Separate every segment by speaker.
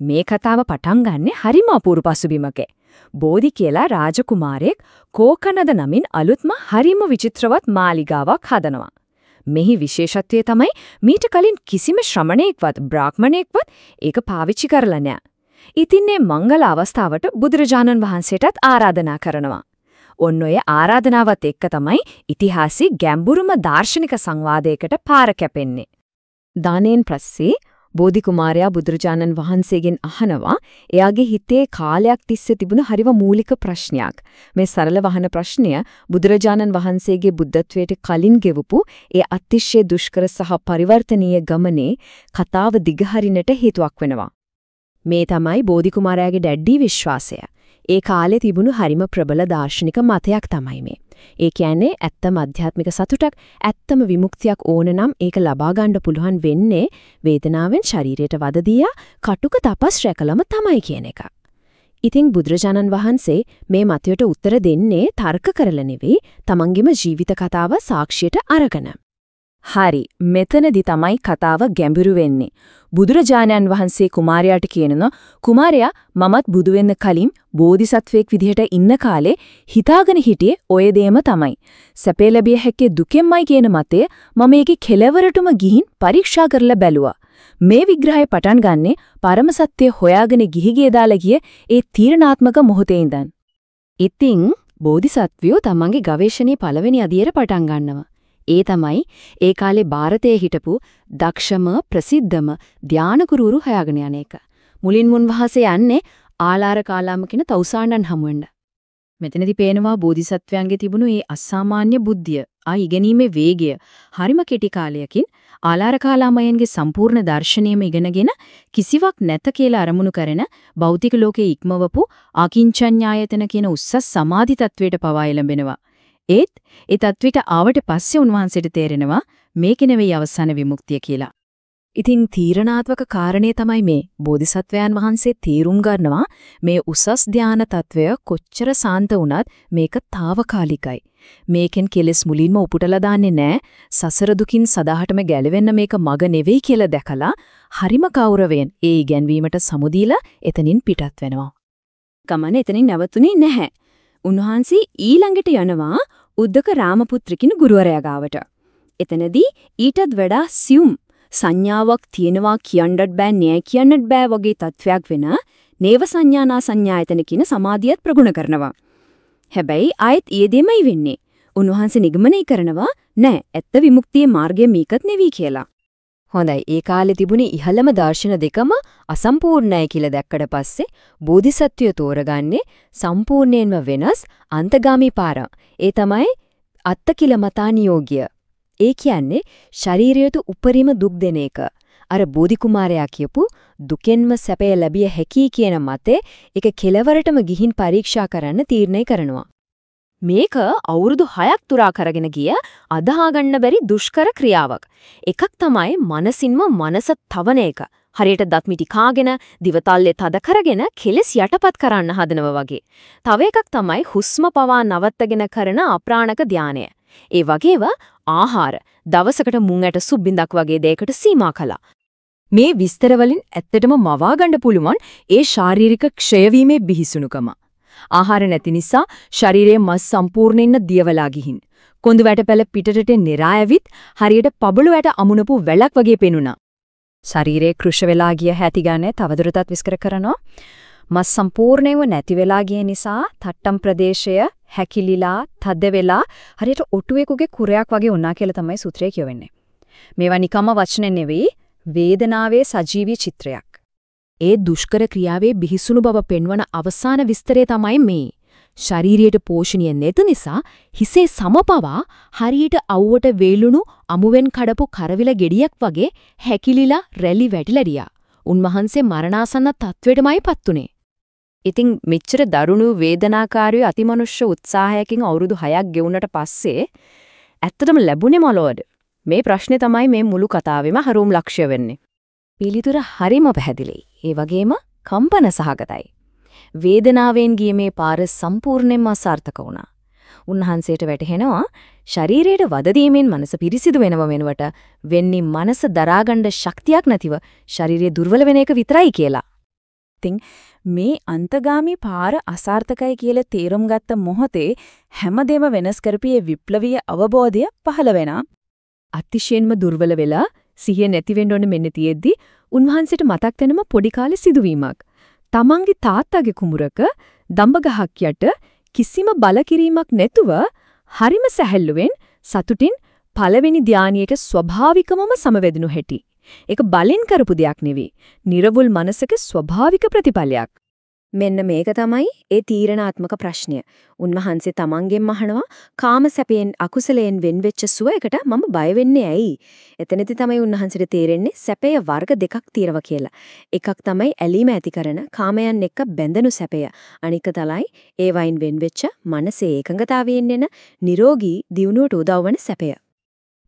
Speaker 1: මේ කතාව පටන් ගන්නෙ හරිම අපූර්ව පසුබිමකේ. බෝධි කියලා රාජකුමාරයෙක් කෝකනද නමින් අලුත්ම හරිම විචිත්‍රවත් මාලිගාවක් හදනවා. මෙහි විශේෂත්වය තමයි මීට කලින් කිසිම ශ්‍රමණයෙක්වත් බ්‍රාහ්මණයෙක්වත් ඒක පාවිච්චි කරලා නැහැ. ඉතින් මේ මංගල අවස්ථාවට බුදුරජාණන් වහන්සේටත් ආරාධනා කරනවා. ඔන්න ඔය ආරාධනාවත් එක්ක තමයි ඉතිහාසයේ ගැඹුරුම දාර්ශනික සංවාදයකට පාර කැපෙන්නේ. දානෙන් පස්සේ බෝධි කුමාරයා බුදුරජාණන් වහන්සේගෙන් අහනවා එයාගේ හිතේ කාලයක් තිස්සේ තිබුණ හරිම මූලික ප්‍රශ්නයක්. මේ සරල වහන ප්‍රශ්නය බුදුරජාණන් වහන්සේගේ බුද්ධත්වයට කලින් ගෙවපු ඒ අතිශය දුෂ්කර සහ පරිවර්තනීය ගමනේ කතාව දිගහරිනට හේතුවක් වෙනවා. මේ තමයි බෝධි කුමාරයාගේ දැඩි විශ්වාසය. ඒ කාලේ තිබුණු හරිම ප්‍රබල දාර්ශනික මතයක් තමයි මේ. ඒ කියන්නේ ඇත්තම අධ්‍යාත්මික සතුටක්, ඇත්තම විමුක්තියක් ඕන නම් ඒක ලබා ගන්න පුළුවන් වෙන්නේ වේදනාවෙන් ශරීරයට වද දීලා කටුක තපස් රැකලම තමයි කියන එක. ඉතින් බුදුරජාණන් වහන්සේ මේ මතයට උත්තර දෙන්නේ තර්ක කරලා නෙවෙයි, තමන්ගේම ජීවිත කතාව සාක්ෂියට අරගෙන. හරි මෙතනදි තමයි කතාව ගැඹුරු වෙන්නේ. බුදුරජාණන් වහන්සේ කුමාරයාට කියනවා කුමාරයා මමත් බුදු වෙන්න කලින් බෝධිසත්වයෙක් විදිහට ඉන්න කාලේ හිතාගෙන හිටියේ ඔය දෙයම තමයි. සැපේ ලැබිය හැකි දුකෙන්මයි කියන මතය මම ඒකේ කෙලවරටම ගිහින් පරීක්ෂා කරලා බැලුවා. මේ විග්‍රහය පටන් ගන්නෙ පරම සත්‍ය හොයාගෙන ගිහිගේ දාලා ගිය ඒ තීරණාත්මක මොහොතේ ඉඳන්. ඉතින් බෝධිසත්වයෝ තමන්ගේ ගවේෂණයේ පළවෙනි අදියර පටන් ගන්නවා. ඒ තමයි ඒ කාලේ ಭಾರತයේ හිටපු දක්ෂම ප්‍රසිද්ධම ධානගුරුරු හොයාගෙන යන එක. මුලින් මුන්වහසේ යන්නේ ආලාර කාලාම කියන තවුසාණන් හමුවෙන්න. මෙතනදී පේනවා බෝධිසත්වයන්ගේ තිබුණු මේ අසාමාන්‍ය බුද්ධිය, ආ ඉගෙනීමේ වේගය, හරිම කෙටි කාලයකින් ආලාර කාලාමයන්ගේ සම්පූර්ණ දර්ශනයම ඉගෙනගෙන කිසිවක් නැත කියලා අරමුණු කරන භෞතික ලෝකයේ ඉක්මවපු ආකින්චඤ්ඤායතන කියන උස්සස් සමාධි තත්වයට පවා එළඹෙනවා. ඒත් ඒ තත්විට ආවට පස්සේ උන්වහන්සේට තේරෙනවා මේක නෙවෙයි අවසාන විමුක්තිය කියලා. ඉතින් තීරණාත්මක කාරණේ තමයි මේ බෝධිසත්වයන් වහන්සේ තීරුම් ගන්නවා මේ උසස් ධාන తත්වය කොච්චර සාන්ත වුණත් මේක తాවකාලිකයි. මේකෙන් කෙලස් මුලින්ම උපුටලා දාන්නේ නැහැ. සසර දුකින් සදාහටම ගැලවෙන්න මේක මග නෙවෙයි කියලා දැකලා හරිම කෞරවයෙන් ඒ ඉගැන්වීමට සමුදීලා එතනින් පිටත් වෙනවා. ගමන එතනින් නැවතුනේ නැහැ. උන්වහන්සේ ඊළඟට යනවා උද්දක රාමපුත්‍ර කින ගුරුවරයා ගාවට. එතනදී ඊටත් වඩා සියුම් සංඥාවක් තියෙනවා කියන්නත් බෑ නෑ කියන්නත් බෑ වගේ තත්වයක් වෙන නේව සංඥානා සංඥායතන කියන සමාධියත් ප්‍රගුණ කරනවා. හැබැයි ආයෙත් ඊයේදීමයි වෙන්නේ. උන්වහන්සේ නිගමනය කරනවා නෑ ඇත්ත විමුක්තියේ මාර්ගය මේකත් නෙවි කියලා. හොඳයි ඒ කාලේ තිබුණේ ඉහළම දර්ශන දෙකම අසම්පූර්ණයි කියලා දැක්කට පස්සේ බෝධිසත්වය තෝරගන්නේ සම්පූර්ණයෙන්ම වෙනස් අන්තගාමී පාර. ඒ තමයි අත්තකිලමතානියෝග්‍ය. ඒ කියන්නේ ශරීරයට උපරිම දුක් දෙන එක. අර බෝධි කුමාරයා කියපු දුකෙන්ම සැපය ලැබිය හැකි කියන මතේ ඒක කෙලවරටම ගිහින් පරීක්ෂා කරන්න තීරණය කරනවා. මේක අවුරුදු 6ක් තුරා කරගෙන ගිය අදහා ගන්න බැරි දුෂ්කර ක්‍රියාවක්. එකක් තමයි මනසින්ම මනස තවන එක. හරියට දත් මිටි කාගෙන දිවතල්ලේ තද කරගෙන කෙලස් යටපත් කරන්න හදනවා වගේ. තව එකක් තමයි හුස්ම පවා නවත්තගෙන කරන අප්‍රාණක ධානය. ඒ වගේව ආහාර දවසකට මුං ඇට සුබ්බින්දක් වගේ දෙයකට සීමා කළා. මේ විස්තර වලින් ඇත්තටම මවා ගන්න පුළුවන් ඒ ශාරීරික ක්ෂයවීමේ බිහිසුණුකම. ආහාර නැති නිසා ශරීරයේ මස් සම්පූර්ණයෙන්ම දියවලා ගිහින්. කොඳු වැටපැල පිටටට નિરાයවිත් හරියට පබළු වැට අමුණපු වැලක් වගේ පෙනුණා. ශරීරයේ කෘෂ වෙලා ගිය හැටි ගන්න තවදුරටත් විස්තර කරනවා. මස් සම්පූර්ණයෙන්ම නැති වෙලා ගිය නිසා තට්ටම් ප්‍රදේශය හැකිලිලා තද වෙලා හරියට ඔටුවෙකුගේ කුරයක් වගේ වුණා කියලා තමයි සූත්‍රය කියවෙන්නේ. මේවා නිකම්ම වචන නෙවෙයි වේදනාවේ සජීවී චිත්‍රයක්. ඒ දුෂ්කර ක්‍රියාවේ බිහිසුණු බව පෙන්වන අවසාන විස්තරය තමයි මේ. ශාරීරියට පෝෂණීය නැත නිසා හිසේ සමපවා හරියට අවුවට වේලුණු අමුවෙන් කඩපු කරවිල ගෙඩියක් වගේ හැකිලිලා රැලි වැටිලා උන්වහන්සේ මරණාසන්න තත්වෙටමයි පත්තුනේ. ඉතින් මෙච්චර දරුණු වේදනාකාරී අතිමනුෂ්‍ය උත්සාහයකින් අවුරුදු 6ක් ගෙවුනට පස්සේ ඇත්තටම ලැබුණේ මොලවද? මේ ප්‍රශ්නේ තමයි මේ මුළු කතාවෙම හරුම් ලක්ෂ්‍ය වෙන්නේ. පිළිතුර හරිම පැහැදිලියි. ඒ වගේම කම්පන සහගතයි. වේදනාවෙන් ගිය මේ පාර සම්පූර්ණයෙන්ම අසාර්ථක වුණා. උන්වහන්සේට වැටහෙනවා ශරීරයට වද දීමෙන් මනස පිරිසිදු වෙනව වෙනුවට වෙන්නේ මනස දරාගන්න ශක්තියක් නැතිව ශරීරය දුර්වල වෙන එක විතරයි කියලා.
Speaker 2: ඉතින් මේ අන්තගාමී පාර අසාර්ථකයි කියලා තේරුම් ගත්ත මොහොතේ හැමදේම වෙනස් කරපියේ විප්ලවීය අවබෝධය පහළ වෙනා.
Speaker 1: අතිශයින්ම දුර්වල වෙලා සිහිය නැති වෙන්න ඕනේ මෙන්න තියෙද්දි උන්වහන්සේට මතක් වෙනම පොඩි කාලේ සිදුවීමක්. තමන්ගේ තාත්තාගේ කුඹරක දඹගහක් යට කිසිම බලකිරීමක් නැතුව හරිම සැහැල්ලුවෙන් සතුටින් පළවෙනි ධානයේට ස්වභාවිකවම සමවැදුණු හැටි. ඒක බලෙන් කරපු දෙයක් නෙවෙයි. නිර්වුල් මනසක ස්වභාවික ප්‍රතිඵලයක්. මෙන්න මේක තමයි ඒ තීරණාත්මක ප්‍රශ්නය. උන්වහන්සේ තමන්ගෙන් අහනවා කාම සැපයෙන් අකුසලයෙන් වෙන්වෙච්ච සුවයකට මම බය වෙන්නේ ඇයි? එතනදි තමයි උන්වහන්සේට තේරෙන්නේ සැපය වර්ග දෙකක් තියෙනවා කියලා. එකක් තමයි ඇලීම ඇති කරන කාමයන් එක්ක බැඳෙනු සැපය. අනික තමයි ඒ වයින් වෙන්වෙච්ච මනසේ ඒකඟතාවයෙන් එන නිරෝගී දියුණුවට උදව් වන සැපය.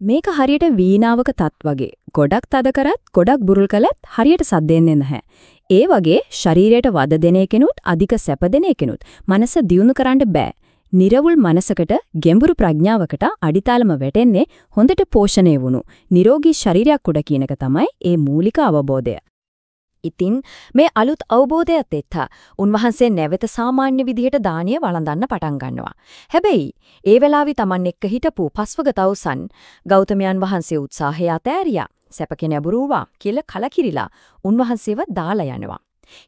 Speaker 2: මේක හරියට වීණාවක තත් වගේ. ගොඩක් තද කරත් ගොඩක් බුරුල් කළත් හරියට සද්දෙන්නේ නැහැ. ඒ වගේ ශරීරයට වද දෙන එකෙනුත් අධික සැප දෙන එකෙනුත් මනස දියුණු කරන්න බෑ. නිර්වුල් මනසකට ගැඹුරු ප්‍රඥාවකට අඩිතාලම වැටෙන්නේ හොඳට පෝෂණය වුණු නිරෝගී ශරීරයක් උඩ කියන එක තමයි ඒ මූලික අවබෝධය. ඉතින් මේ අලුත් අවබෝධයත් එක්ක උන්වහන්සේ නැවත සාමාන්‍ය විදිහට දානිය වළඳන්න පටන් ගන්නවා. හැබැයි ඒ වෙලාවේ Taman එක්ක හිටපු පස්වග තවුසන් ගෞතමයන් වහන්සේ උත්සාහය අතෑරියා. සැපකෙන අබුරුවා කියලා කලකිරිලා උන්වහන්සේව දාලා යනවා.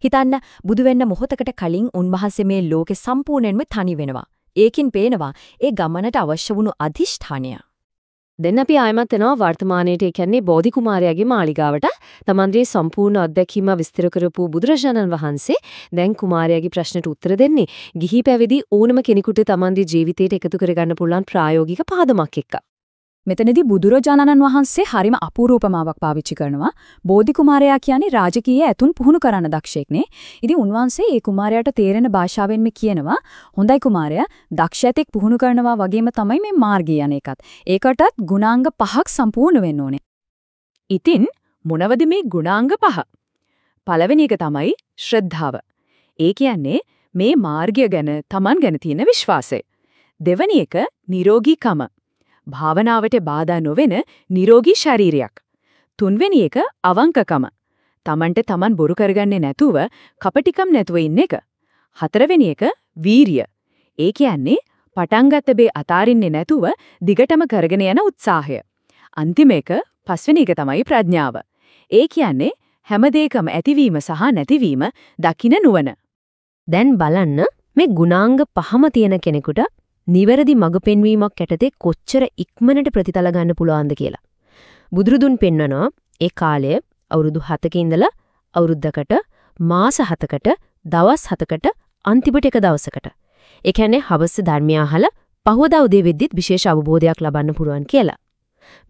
Speaker 2: හිතන්න බුදු වෙන්න මොහොතකට කලින් උන්වහන්සේ මේ ලෝකෙ සම්පූර්ණයෙන්ම තනි වෙනවා. ඒකින් පේනවා ඒ ගමනට අවශ්‍ය වුණු අධිෂ්ඨානය.
Speaker 1: දැන් අපි ආයමත් වෙනවා වර්තමානයේට ඒ කියන්නේ බෝධි කුමාරයාගේ මාලිගාවට තමන්ගේ සම්පූර්ණ අත්දැකීම විස්තර කරපු බුදුරජාණන් වහන්සේ දැන් කුමාරයාගේ ප්‍රශ්නට උත්තර දෙන්නේ ගිහි පැවිදි ඕනම කෙනෙකුට තමන්ගේ ජීවිතයට එකතු කරගන්න පුළුවන් ප්‍රායෝගික පාදමක් එක්ක.
Speaker 2: මෙතනදී බුදුරජාණන් වහන්සේ හරිම අපූර්ව උපමාවක් පාවිච්චි කරනවා. බෝධි කුමාරයා කියන්නේ රාජකීය ඇතුන් පුහුණු කරන දක්ෂයෙක්නේ. ඉතින් උන්වහන්සේ ඒ කුමාරයාට තේරෙන භාෂාවෙන්ම කියනවා හොඳයි කුමාරයා දක්ෂයෙක් පුහුණු කරනවා වගේම තමයි මේ මාර්ගය යන එකත්. ඒකටත් ගුණාංග පහක් සම්පූර්ණ වෙන්න ඕනේ.
Speaker 1: ඉතින් මොනවද මේ ගුණාංග පහ? පළවෙනි එක තමයි ශ්‍රද්ධාව. ඒ කියන්නේ මේ මාර්ගය ගැන Taman ගැන තියෙන විශ්වාසය. දෙවැනි එක නිරෝගීකම. භාවනාවට බාධා නොවන නිරෝගී ශරීරයක්. තුන්වෙනි එක අවංකකම. Tamanට Taman බොරු කරගන්නේ නැතුව කපටිකම් නැතුව ඉන්න එක. හතරවෙනි එක වීරිය. ඒ කියන්නේ පටන් ගත්ත බේ අතාරින්නේ නැතුව දිගටම කරගෙන යන උත්සාහය. අන්තිම එක පස්වෙනි එක තමයි ප්‍රඥාව. ඒ කියන්නේ හැම දෙයකම ඇතිවීම සහ නැතිවීම දකින නුවණ. දැන් බලන්න මේ ගුණාංග පහම තියෙන කෙනෙකුට නිවැරදි මඟ පෙන්වීමක් යටතේ කොච්චර ඉක්මනට ප්‍රතිතල ගන්න පුළුවන්ද කියලා. බුදුරුදුන් පෙන්වනවා ඒ කාලය අවුරුදු 7ක ඉඳලා අවුරුද්දකට මාස 7කට දවස් 7කට අන්තිමට එක දවසකට. ඒ කියන්නේ හවස ධර්මය අහලා පහවදා උදේ වෙද්දිත් විශේෂ අවබෝධයක් ලබන්න පුළුවන් කියලා.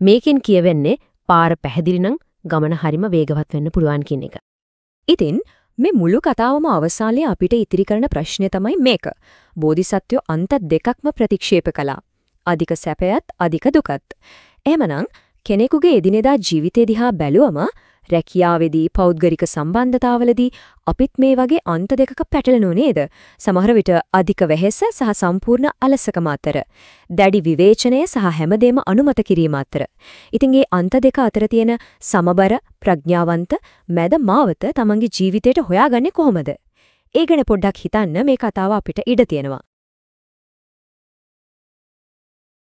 Speaker 1: මේකෙන් කියවෙන්නේ පාර පැහැදිලි නම් ගමන හරිම වේගවත් වෙන්න පුළුවන් කියන එක. ඉතින් මේ මුළු කතාවම අවසානයේ අපිට ඉතිරි කරන ප්‍රශ්නය තමයි මේක. බෝධිසත්වෝ අන්ත දෙකක්ම ප්‍රතික්ෂේප කළා. අධික සැපයත් අධික දුකත්. එහෙමනම් කෙනෙකුගේ එදිනෙදා ජීවිතය දිහා බැලුවම රැකියාවේදී පෞද්ගලික සම්බන්ධතාවලදී අපිත් මේ වගේ අන්ත දෙකක පැටලෙනු නේද? සමහර විට අධික වෙහෙස සහ සම්පූර්ණ අලසකම අතර, දැඩි විවේචනය සහ හැමදේම අනුමත කිරීම අතර. ඉතින් මේ අන්ත දෙක අතර තියෙන සමබර ප්‍රඥාවන්ත මැද මාවත තමන්ගේ ජීවිතයට හොයාගන්නේ කොහොමද? ඒ ගැන පොඩ්ඩක් හිතන්න මේ කතාව අපිට ඉඩ තියෙනවා.